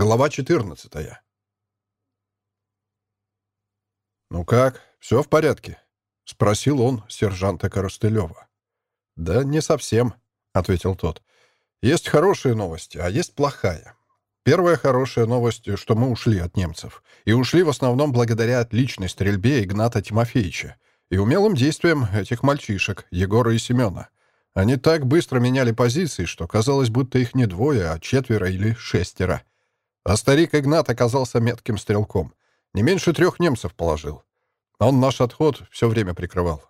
Глава 14. «Ну как, все в порядке?» — спросил он сержанта Коростылева. «Да не совсем», — ответил тот. «Есть хорошие новости, а есть плохая. Первая хорошая новость, что мы ушли от немцев. И ушли в основном благодаря отличной стрельбе Игната Тимофеевича и умелым действиям этих мальчишек, Егора и Семена. Они так быстро меняли позиции, что казалось, будто их не двое, а четверо или шестеро. А старик Игнат оказался метким стрелком. Не меньше трех немцев положил. Он наш отход все время прикрывал.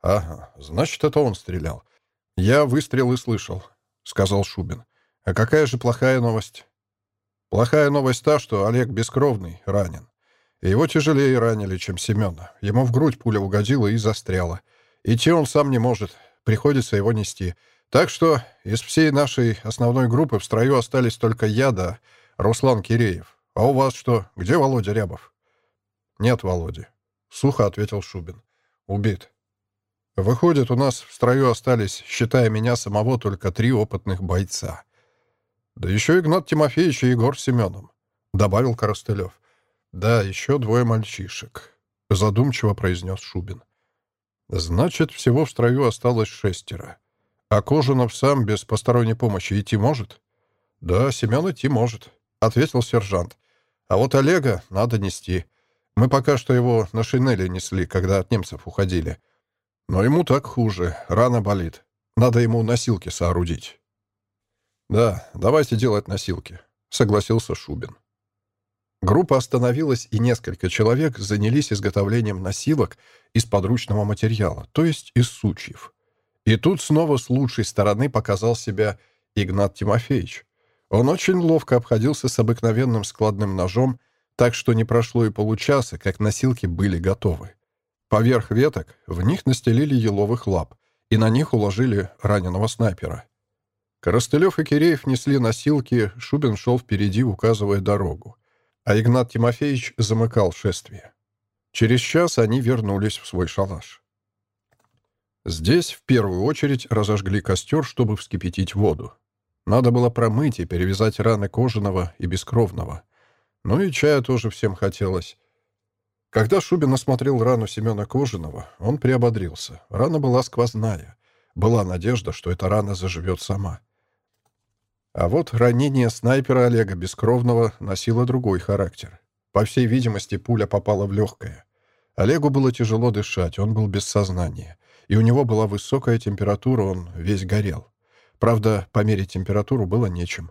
«Ага, значит, это он стрелял. Я выстрелы слышал», — сказал Шубин. «А какая же плохая новость?» «Плохая новость та, что Олег Бескровный ранен. Его тяжелее ранили, чем Семена. Ему в грудь пуля угодила и застряла. Идти он сам не может, приходится его нести. Так что из всей нашей основной группы в строю остались только я да Руслан Киреев. А у вас что? Где Володя Рябов? Нет Володи. Сухо ответил Шубин. Убит. Выходит, у нас в строю остались, считая меня самого, только три опытных бойца. Да еще Игнат Тимофеевич и Егор Семеном, добавил Коростылев. Да, еще двое мальчишек, задумчиво произнес Шубин. Значит, всего в строю осталось шестеро. А Кожанов сам без посторонней помощи идти может? Да, Семен идти может, — ответил сержант. «А вот Олега надо нести. Мы пока что его на шинели несли, когда от немцев уходили. Но ему так хуже, рана болит. Надо ему носилки соорудить». «Да, давайте делать носилки», — согласился Шубин. Группа остановилась, и несколько человек занялись изготовлением носилок из подручного материала, то есть из сучьев. И тут снова с лучшей стороны показал себя Игнат Тимофеевич. Он очень ловко обходился с обыкновенным складным ножом, так что не прошло и получаса, как носилки были готовы. Поверх веток в них настелили еловых лап, и на них уложили раненого снайпера. Коростылев и Киреев несли носилки, Шубин шел впереди, указывая дорогу. А Игнат Тимофеевич замыкал шествие. Через час они вернулись в свой шалаш. Здесь в первую очередь разожгли костер, чтобы вскипятить воду. Надо было промыть и перевязать раны кожаного и бескровного. Ну и чая тоже всем хотелось. Когда Шубин осмотрел рану Семена Кожаного, он приободрился. Рана была сквозная. Была надежда, что эта рана заживет сама. А вот ранение снайпера Олега Бескровного носило другой характер. По всей видимости, пуля попала в легкое. Олегу было тяжело дышать, он был без сознания. И у него была высокая температура, он весь горел. Правда, померить температуру было нечем.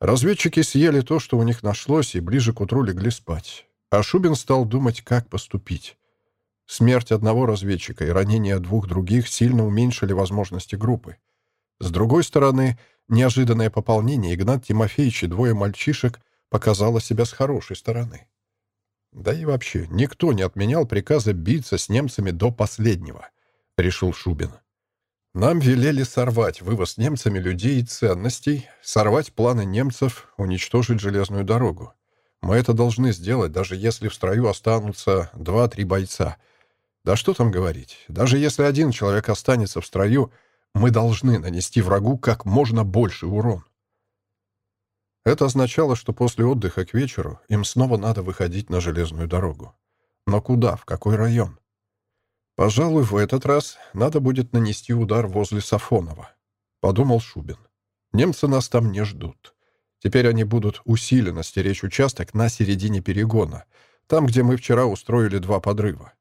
Разведчики съели то, что у них нашлось, и ближе к утру легли спать. А Шубин стал думать, как поступить. Смерть одного разведчика и ранение двух других сильно уменьшили возможности группы. С другой стороны, неожиданное пополнение Игнат Тимофеевич и двое мальчишек показало себя с хорошей стороны. Да и вообще, никто не отменял приказа биться с немцами до последнего, решил Шубин. Нам велели сорвать вывоз немцами людей и ценностей, сорвать планы немцев, уничтожить железную дорогу. Мы это должны сделать, даже если в строю останутся два-три бойца. Да что там говорить, даже если один человек останется в строю, мы должны нанести врагу как можно больше урон. Это означало, что после отдыха к вечеру им снова надо выходить на железную дорогу. Но куда, в какой район? «Пожалуй, в этот раз надо будет нанести удар возле Сафонова», — подумал Шубин. «Немцы нас там не ждут. Теперь они будут усиленно стеречь участок на середине перегона, там, где мы вчера устроили два подрыва.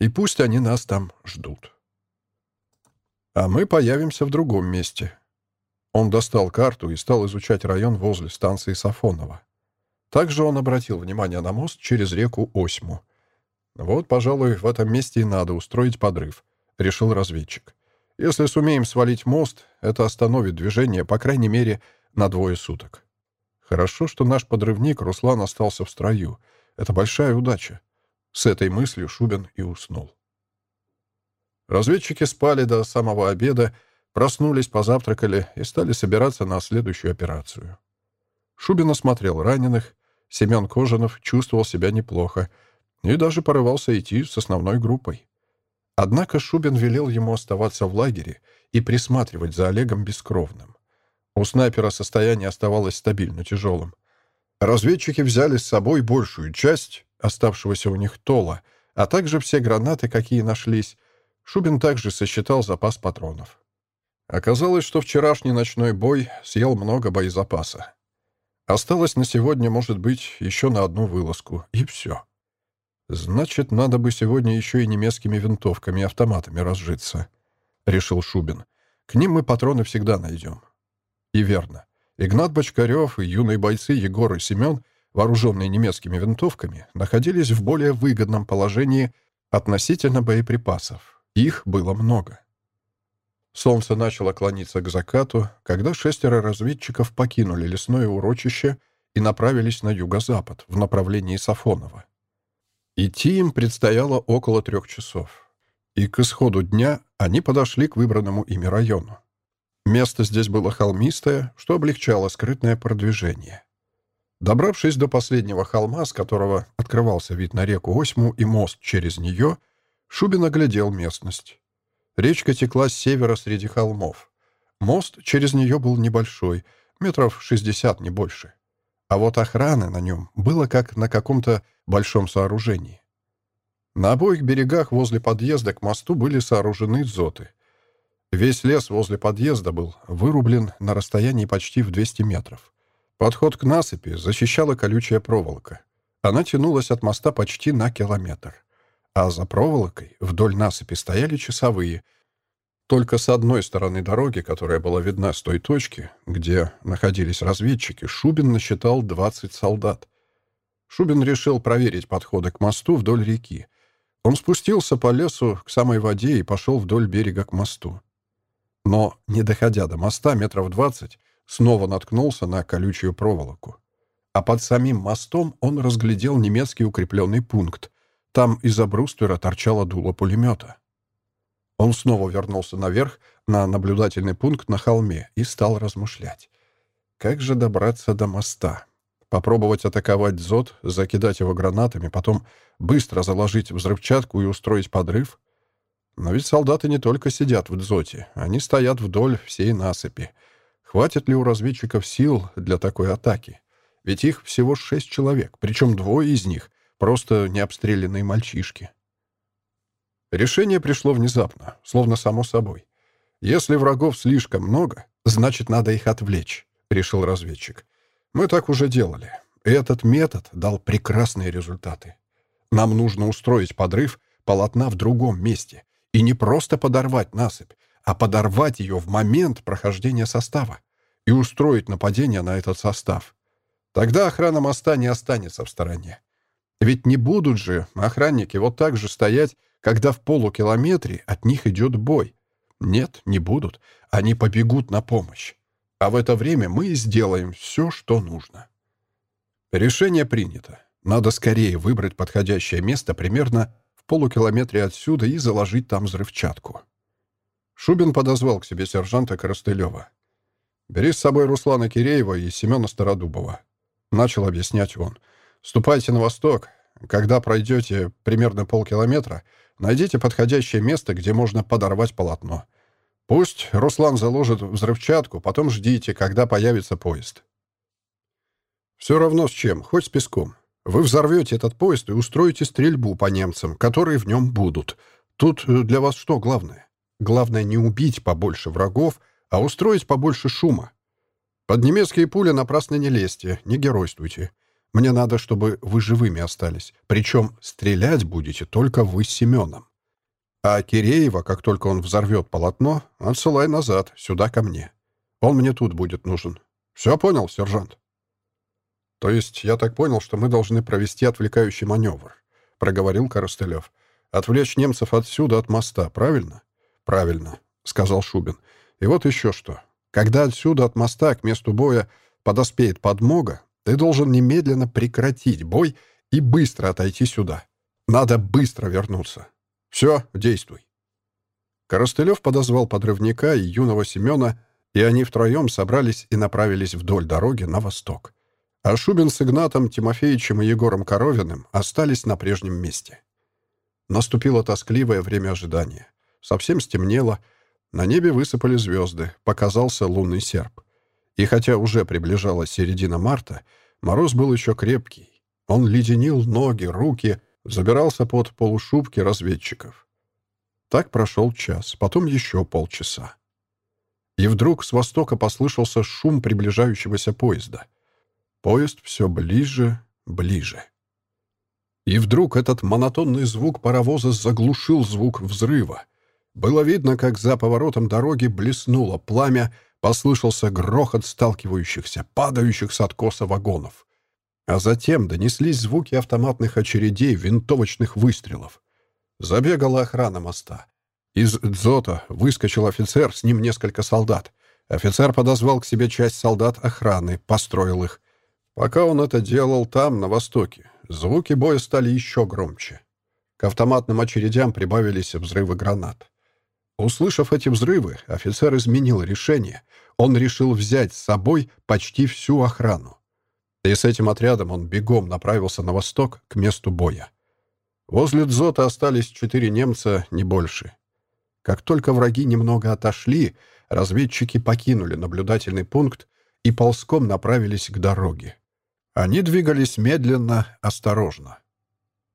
И пусть они нас там ждут. А мы появимся в другом месте». Он достал карту и стал изучать район возле станции Сафонова. Также он обратил внимание на мост через реку Осьму, «Вот, пожалуй, в этом месте и надо устроить подрыв», — решил разведчик. «Если сумеем свалить мост, это остановит движение, по крайней мере, на двое суток». Хорошо, что наш подрывник Руслан остался в строю. Это большая удача. С этой мыслью Шубин и уснул. Разведчики спали до самого обеда, проснулись, позавтракали и стали собираться на следующую операцию. Шубин осмотрел раненых. Семен Кожанов чувствовал себя неплохо — и даже порывался идти с основной группой. Однако Шубин велел ему оставаться в лагере и присматривать за Олегом Бескровным. У снайпера состояние оставалось стабильно тяжелым. Разведчики взяли с собой большую часть оставшегося у них тола, а также все гранаты, какие нашлись. Шубин также сосчитал запас патронов. Оказалось, что вчерашний ночной бой съел много боезапаса. Осталось на сегодня, может быть, еще на одну вылазку, и все. Значит, надо бы сегодня еще и немецкими винтовками и автоматами разжиться, — решил Шубин. К ним мы патроны всегда найдем. И верно. Игнат Бочкарев и юные бойцы Егор и Семен, вооруженные немецкими винтовками, находились в более выгодном положении относительно боеприпасов. Их было много. Солнце начало клониться к закату, когда шестеро разведчиков покинули лесное урочище и направились на юго-запад, в направлении Сафонова. Идти им предстояло около трех часов. И к исходу дня они подошли к выбранному ими району. Место здесь было холмистое, что облегчало скрытное продвижение. Добравшись до последнего холма, с которого открывался вид на реку Осьму и мост через нее, Шубин оглядел местность. Речка текла с севера среди холмов. Мост через нее был небольшой, метров 60, не больше. А вот охраны на нем было как на каком-то большом сооружении. На обоих берегах возле подъезда к мосту были сооружены дзоты. Весь лес возле подъезда был вырублен на расстоянии почти в 200 метров. Подход к насыпи защищала колючая проволока. Она тянулась от моста почти на километр а за проволокой вдоль насыпи стояли часовые. Только с одной стороны дороги, которая была видна с той точки, где находились разведчики, Шубин насчитал 20 солдат. Шубин решил проверить подходы к мосту вдоль реки. Он спустился по лесу к самой воде и пошел вдоль берега к мосту. Но, не доходя до моста метров двадцать, снова наткнулся на колючую проволоку. А под самим мостом он разглядел немецкий укрепленный пункт, там из-за бруствера торчало дуло пулемета. Он снова вернулся наверх, на наблюдательный пункт на холме, и стал размышлять. Как же добраться до моста? Попробовать атаковать Дзот, закидать его гранатами, потом быстро заложить взрывчатку и устроить подрыв? Но ведь солдаты не только сидят в Дзоте, они стоят вдоль всей насыпи. Хватит ли у разведчиков сил для такой атаки? Ведь их всего шесть человек, причем двое из них Просто необстрелянные мальчишки. Решение пришло внезапно, словно само собой. «Если врагов слишком много, значит, надо их отвлечь», — решил разведчик. «Мы так уже делали. Этот метод дал прекрасные результаты. Нам нужно устроить подрыв полотна в другом месте. И не просто подорвать насыпь, а подорвать ее в момент прохождения состава и устроить нападение на этот состав. Тогда охрана моста не останется в стороне. Ведь не будут же охранники вот так же стоять, когда в полукилометре от них идет бой. Нет, не будут. Они побегут на помощь. А в это время мы сделаем все, что нужно. Решение принято. Надо скорее выбрать подходящее место примерно в полукилометре отсюда и заложить там взрывчатку. Шубин подозвал к себе сержанта Коростылева. «Бери с собой Руслана Киреева и Семена Стародубова», — начал объяснять он. Ступайте на восток. Когда пройдете примерно полкилометра, найдите подходящее место, где можно подорвать полотно. Пусть Руслан заложит взрывчатку, потом ждите, когда появится поезд. Все равно с чем, хоть с песком. Вы взорвете этот поезд и устроите стрельбу по немцам, которые в нем будут. Тут э, для вас что главное? Главное не убить побольше врагов, а устроить побольше шума. Под немецкие пули напрасно не лезьте, не геройствуйте. Мне надо, чтобы вы живыми остались. Причем стрелять будете только вы с Семеном. А Киреева, как только он взорвет полотно, отсылай назад, сюда ко мне. Он мне тут будет нужен. Все понял, сержант?» «То есть я так понял, что мы должны провести отвлекающий маневр», — проговорил Коростылев. «Отвлечь немцев отсюда, от моста, правильно?» «Правильно», — сказал Шубин. «И вот еще что. Когда отсюда, от моста, к месту боя, подоспеет подмога, ты должен немедленно прекратить бой и быстро отойти сюда. Надо быстро вернуться. Все, действуй. Коростылев подозвал подрывника и юного Семена, и они втроем собрались и направились вдоль дороги на восток. А Шубин с Игнатом, Тимофеевичем и Егором Коровиным остались на прежнем месте. Наступило тоскливое время ожидания. Совсем стемнело, на небе высыпали звезды, показался лунный серп. И хотя уже приближалась середина марта, мороз был еще крепкий. Он леденил ноги, руки, забирался под полушубки разведчиков. Так прошел час, потом еще полчаса. И вдруг с востока послышался шум приближающегося поезда. Поезд все ближе, ближе. И вдруг этот монотонный звук паровоза заглушил звук взрыва. Было видно, как за поворотом дороги блеснуло пламя, послышался грохот сталкивающихся, падающих с откоса вагонов. А затем донеслись звуки автоматных очередей, винтовочных выстрелов. Забегала охрана моста. Из дзота выскочил офицер, с ним несколько солдат. Офицер подозвал к себе часть солдат охраны, построил их. Пока он это делал там, на востоке, звуки боя стали еще громче. К автоматным очередям прибавились взрывы гранат. Услышав эти взрывы, офицер изменил решение. Он решил взять с собой почти всю охрану. И с этим отрядом он бегом направился на восток, к месту боя. Возле Дзота остались четыре немца, не больше. Как только враги немного отошли, разведчики покинули наблюдательный пункт и ползком направились к дороге. Они двигались медленно, осторожно.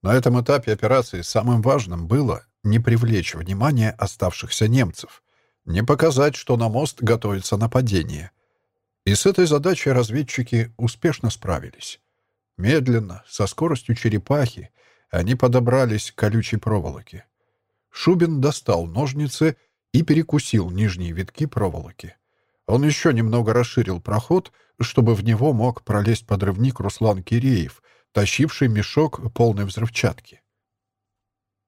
На этом этапе операции самым важным было не привлечь внимание оставшихся немцев, не показать, что на мост готовится нападение. И с этой задачей разведчики успешно справились. Медленно, со скоростью черепахи, они подобрались к колючей проволоке. Шубин достал ножницы и перекусил нижние витки проволоки. Он еще немного расширил проход, чтобы в него мог пролезть подрывник Руслан Киреев, тащивший мешок полной взрывчатки.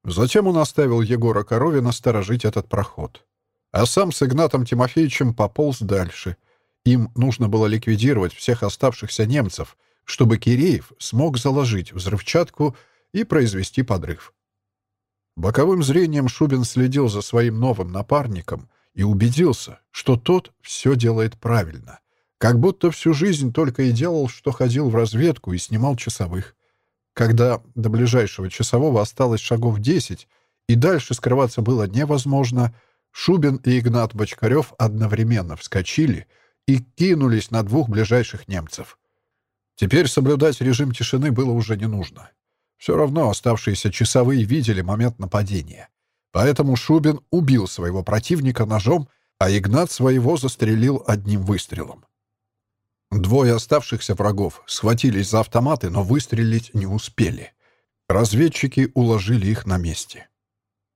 Затем он оставил Егора Коровина сторожить этот проход. А сам с Игнатом Тимофеевичем пополз дальше. Им нужно было ликвидировать всех оставшихся немцев, чтобы Киреев смог заложить взрывчатку и произвести подрыв. Боковым зрением Шубин следил за своим новым напарником и убедился, что тот все делает правильно. Как будто всю жизнь только и делал, что ходил в разведку и снимал часовых. Когда до ближайшего часового осталось шагов десять, и дальше скрываться было невозможно, Шубин и Игнат Бочкарев одновременно вскочили и кинулись на двух ближайших немцев. Теперь соблюдать режим тишины было уже не нужно. Все равно оставшиеся часовые видели момент нападения. Поэтому Шубин убил своего противника ножом, а Игнат своего застрелил одним выстрелом. Двое оставшихся врагов схватились за автоматы, но выстрелить не успели. Разведчики уложили их на месте.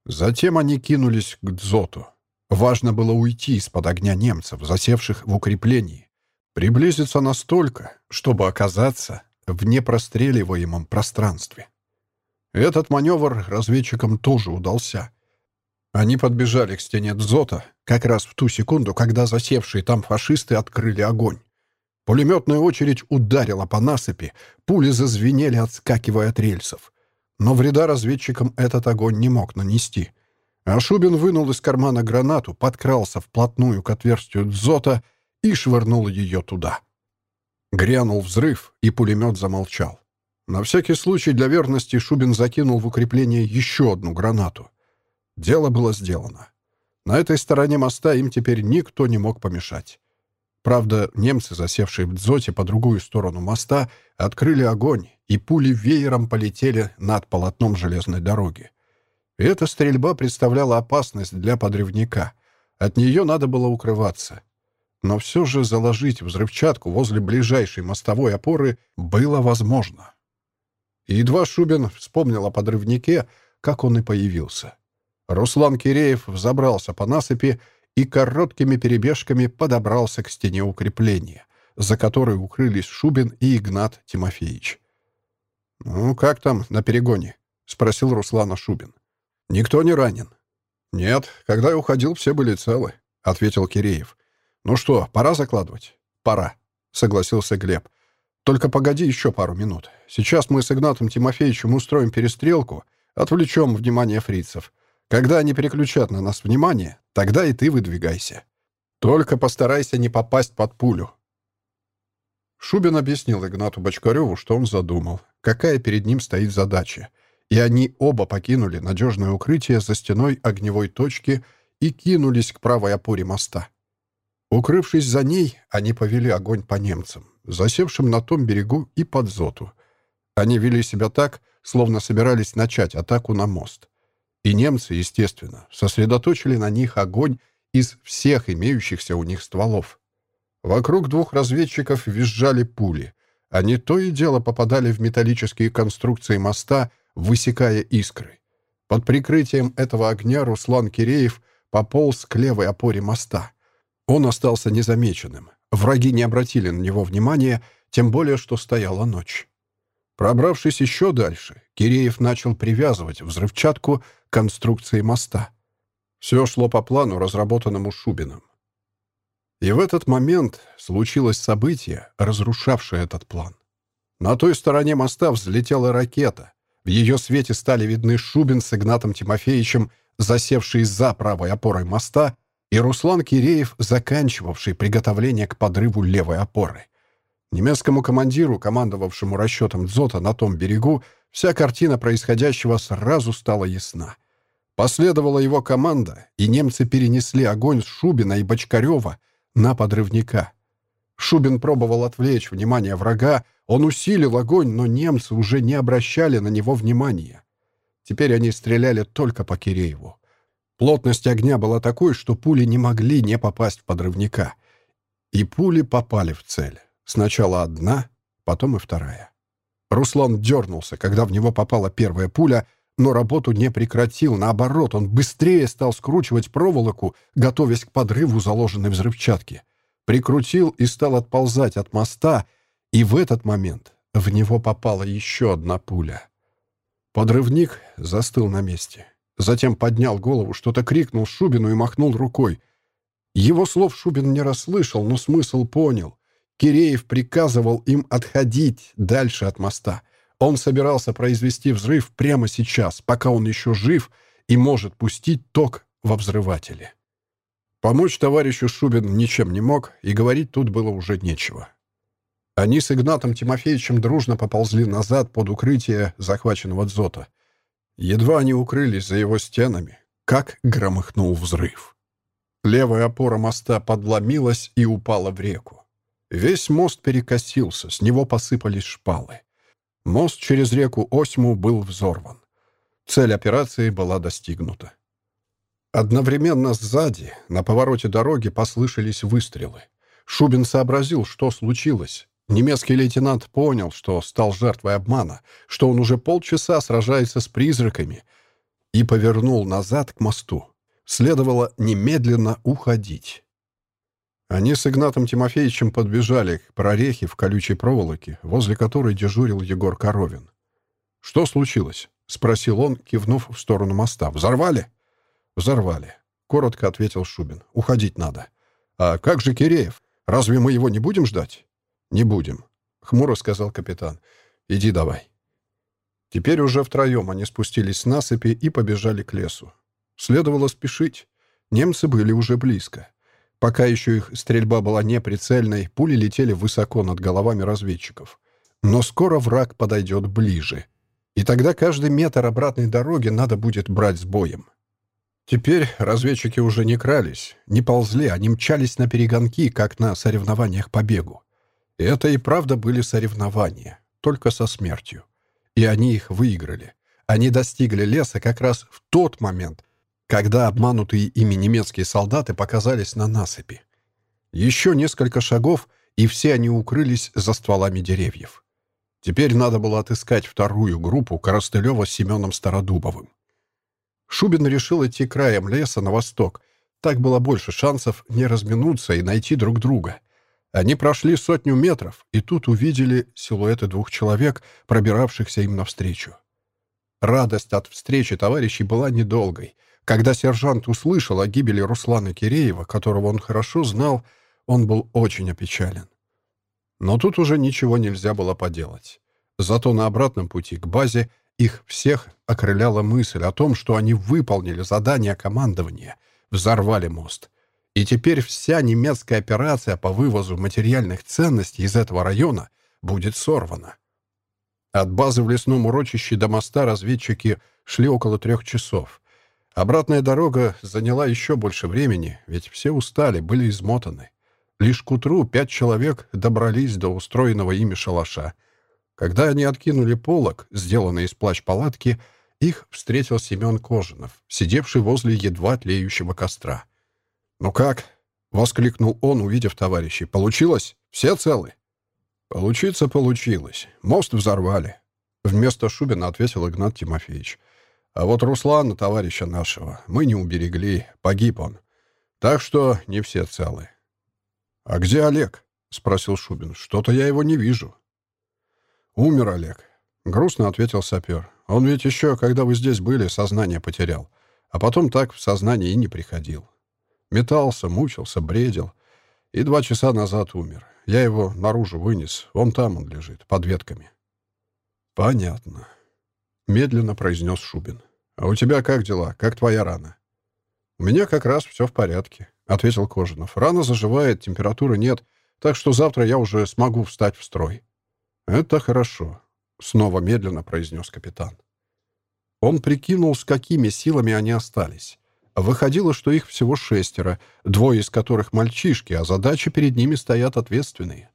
Затем они кинулись к Дзоту. Важно было уйти из-под огня немцев, засевших в укреплении, приблизиться настолько, чтобы оказаться в непростреливаемом пространстве. Этот маневр разведчикам тоже удался. Они подбежали к стене Дзота как раз в ту секунду, когда засевшие там фашисты открыли огонь. Пулеметная очередь ударила по насыпи, пули зазвенели, отскакивая от рельсов. Но вреда разведчикам этот огонь не мог нанести. А Шубин вынул из кармана гранату, подкрался вплотную к отверстию Дзота и швырнул ее туда. Грянул взрыв, и пулемет замолчал. На всякий случай для верности Шубин закинул в укрепление еще одну гранату. Дело было сделано. На этой стороне моста им теперь никто не мог помешать. Правда, немцы, засевшие в Дзоте по другую сторону моста, открыли огонь, и пули веером полетели над полотном железной дороги. Эта стрельба представляла опасность для подрывника. От нее надо было укрываться. Но все же заложить взрывчатку возле ближайшей мостовой опоры было возможно. И едва Шубин вспомнил о подрывнике, как он и появился. Руслан Киреев взобрался по насыпи и короткими перебежками подобрался к стене укрепления, за которой укрылись Шубин и Игнат Тимофеевич. «Ну, как там на перегоне?» — спросил Руслана Шубин. «Никто не ранен?» «Нет, когда я уходил, все были целы», — ответил Киреев. «Ну что, пора закладывать?» «Пора», — согласился Глеб. «Только погоди еще пару минут. Сейчас мы с Игнатом Тимофеевичем устроим перестрелку, отвлечем внимание фрицев. Когда они переключат на нас внимание, тогда и ты выдвигайся. Только постарайся не попасть под пулю». Шубин объяснил Игнату Бочкареву, что он задумал, какая перед ним стоит задача, и они оба покинули надежное укрытие за стеной огневой точки и кинулись к правой опоре моста. Укрывшись за ней, они повели огонь по немцам, засевшим на том берегу и под Зоту. Они вели себя так, словно собирались начать атаку на мост. И немцы, естественно, сосредоточили на них огонь из всех имеющихся у них стволов. Вокруг двух разведчиков визжали пули. Они то и дело попадали в металлические конструкции моста, высекая искры. Под прикрытием этого огня Руслан Киреев пополз к левой опоре моста. Он остался незамеченным. Враги не обратили на него внимания, тем более, что стояла ночь. Пробравшись еще дальше, Киреев начал привязывать взрывчатку к конструкции моста. Все шло по плану, разработанному Шубиным. И в этот момент случилось событие, разрушавшее этот план. На той стороне моста взлетела ракета. В ее свете стали видны Шубин с Игнатом Тимофеевичем, засевшие за правой опорой моста, и Руслан Киреев, заканчивавший приготовление к подрыву левой опоры. Немецкому командиру, командовавшему расчетом Дзота на том берегу, вся картина происходящего сразу стала ясна. Последовала его команда, и немцы перенесли огонь с Шубина и Бочкарева на подрывника. Шубин пробовал отвлечь внимание врага, он усилил огонь, но немцы уже не обращали на него внимания. Теперь они стреляли только по Кирееву. Плотность огня была такой, что пули не могли не попасть в подрывника. И пули попали в цель. Сначала одна, потом и вторая. Руслан дернулся, когда в него попала первая пуля, но работу не прекратил. Наоборот, он быстрее стал скручивать проволоку, готовясь к подрыву заложенной взрывчатки. Прикрутил и стал отползать от моста, и в этот момент в него попала еще одна пуля. Подрывник застыл на месте. Затем поднял голову, что-то крикнул Шубину и махнул рукой. Его слов Шубин не расслышал, но смысл понял. Киреев приказывал им отходить дальше от моста. Он собирался произвести взрыв прямо сейчас, пока он еще жив и может пустить ток во взрывателе. Помочь товарищу Шубин ничем не мог, и говорить тут было уже нечего. Они с Игнатом Тимофеевичем дружно поползли назад под укрытие захваченного дзота — Едва они укрылись за его стенами, как громыхнул взрыв. Левая опора моста подломилась и упала в реку. Весь мост перекосился, с него посыпались шпалы. Мост через реку Осьму был взорван. Цель операции была достигнута. Одновременно сзади, на повороте дороги, послышались выстрелы. Шубин сообразил, что случилось, Немецкий лейтенант понял, что стал жертвой обмана, что он уже полчаса сражается с призраками, и повернул назад к мосту. Следовало немедленно уходить. Они с Игнатом Тимофеевичем подбежали к прорехе в колючей проволоке, возле которой дежурил Егор Коровин. «Что случилось?» — спросил он, кивнув в сторону моста. «Взорвали?» «Взорвали», — коротко ответил Шубин. «Уходить надо». «А как же Киреев? Разве мы его не будем ждать?» «Не будем», — хмуро сказал капитан. «Иди давай». Теперь уже втроем они спустились с насыпи и побежали к лесу. Следовало спешить. Немцы были уже близко. Пока еще их стрельба была неприцельной, пули летели высоко над головами разведчиков. Но скоро враг подойдет ближе. И тогда каждый метр обратной дороги надо будет брать с боем. Теперь разведчики уже не крались, не ползли, они мчались на перегонки, как на соревнованиях по бегу. Это и правда были соревнования, только со смертью. И они их выиграли. Они достигли леса как раз в тот момент, когда обманутые ими немецкие солдаты показались на насыпи. Еще несколько шагов, и все они укрылись за стволами деревьев. Теперь надо было отыскать вторую группу Коростылева с Семеном Стародубовым. Шубин решил идти краем леса на восток. Так было больше шансов не разминуться и найти друг друга. Они прошли сотню метров, и тут увидели силуэты двух человек, пробиравшихся им навстречу. Радость от встречи товарищей была недолгой. Когда сержант услышал о гибели Руслана Киреева, которого он хорошо знал, он был очень опечален. Но тут уже ничего нельзя было поделать. Зато на обратном пути к базе их всех окрыляла мысль о том, что они выполнили задание командования, взорвали мост — и теперь вся немецкая операция по вывозу материальных ценностей из этого района будет сорвана. От базы в лесном урочище до моста разведчики шли около трех часов. Обратная дорога заняла еще больше времени, ведь все устали, были измотаны. Лишь к утру пять человек добрались до устроенного ими шалаша. Когда они откинули полог, сделанный из плащ-палатки, их встретил Семен Кожинов, сидевший возле едва тлеющего костра. «Ну как?» — воскликнул он, увидев товарищей. «Получилось? Все целы?» «Получиться получилось. Мост взорвали», — вместо Шубина ответил Игнат Тимофеевич. «А вот Руслана, товарища нашего, мы не уберегли. Погиб он. Так что не все целы». «А где Олег?» — спросил Шубин. «Что-то я его не вижу». «Умер Олег», — грустно ответил сапер. Он ведь еще, когда вы здесь были, сознание потерял. А потом так в сознание и не приходил. Метался, мучился, бредил. И два часа назад умер. Я его наружу вынес. Вон там он лежит, под ветками. Понятно. Медленно произнес Шубин. А у тебя как дела? Как твоя рана? У меня как раз все в порядке, ответил Кожинов. Рана заживает, температуры нет, так что завтра я уже смогу встать в строй. Это хорошо. Снова медленно произнес капитан. Он прикинул, с какими силами они остались. Выходило, что их всего шестеро, двое из которых мальчишки, а задачи перед ними стоят ответственные.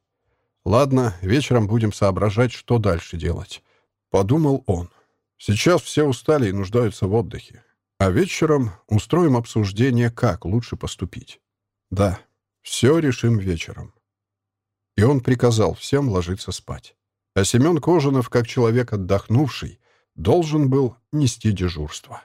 «Ладно, вечером будем соображать, что дальше делать», — подумал он. «Сейчас все устали и нуждаются в отдыхе. А вечером устроим обсуждение, как лучше поступить. Да, все решим вечером». И он приказал всем ложиться спать. А Семен Кожанов, как человек отдохнувший, должен был нести дежурство.